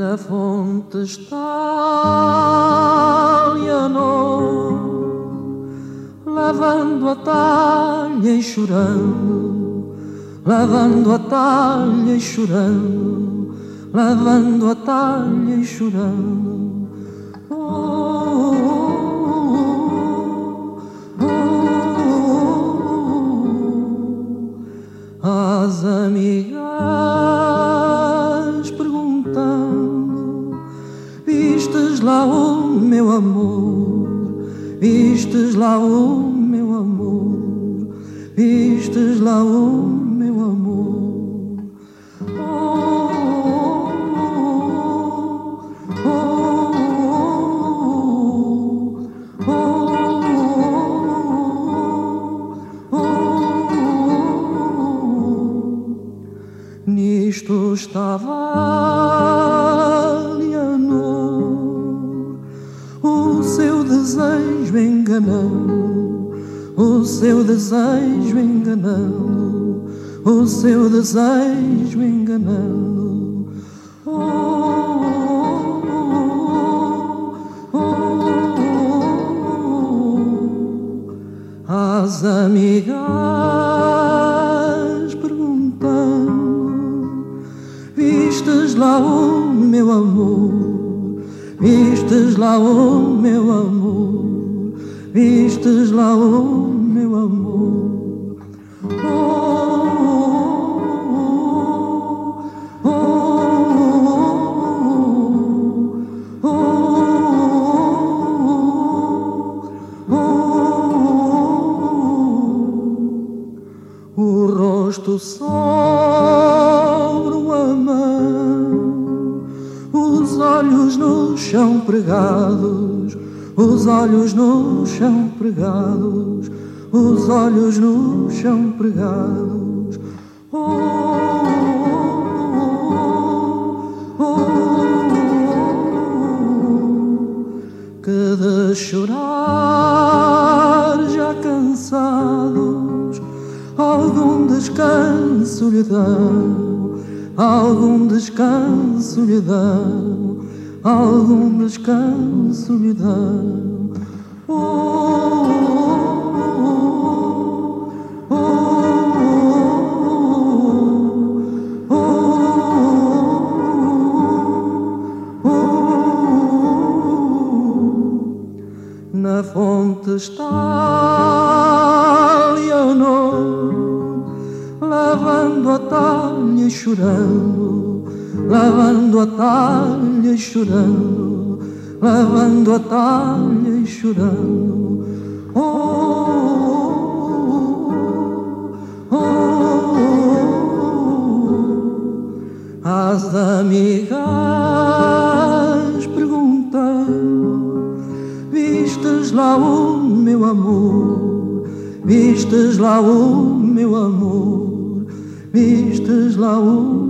Na fonte está Leonor, lavando a talha e chorando, lavando a talha e chorando, lavando a talha e chorando. Oh, oh, oh, as amigas lá o meu amor, vistes lá o meu amor, vistes lá o meu amor. Oh, oh, oh, Nisto estava desejo enganando, o seu desejo enganando, o seu desejo enganando. Oh, oh, oh, As amigas perguntando, vistes lá o meu amor? Vistes lá o meu amor, vistes lá o meu amor. Oh, oh, oh, o rosto sobre os olhos no chão pregados, os olhos no chão pregados, os olhos no chão pregados. Oh, oh, oh, que de chorar já cansados, algum descanso lhe dão algum descanso lhe dão, algum descanso lhe dão. Oh, oh, oh, oh, Na fonte está chorando, lavando a talha e chorando, lavando a talha e chorando. Oh, oh, oh, as amigas perguntando, vistes lá o meu amor, vistes lá o meu amor vistes lá o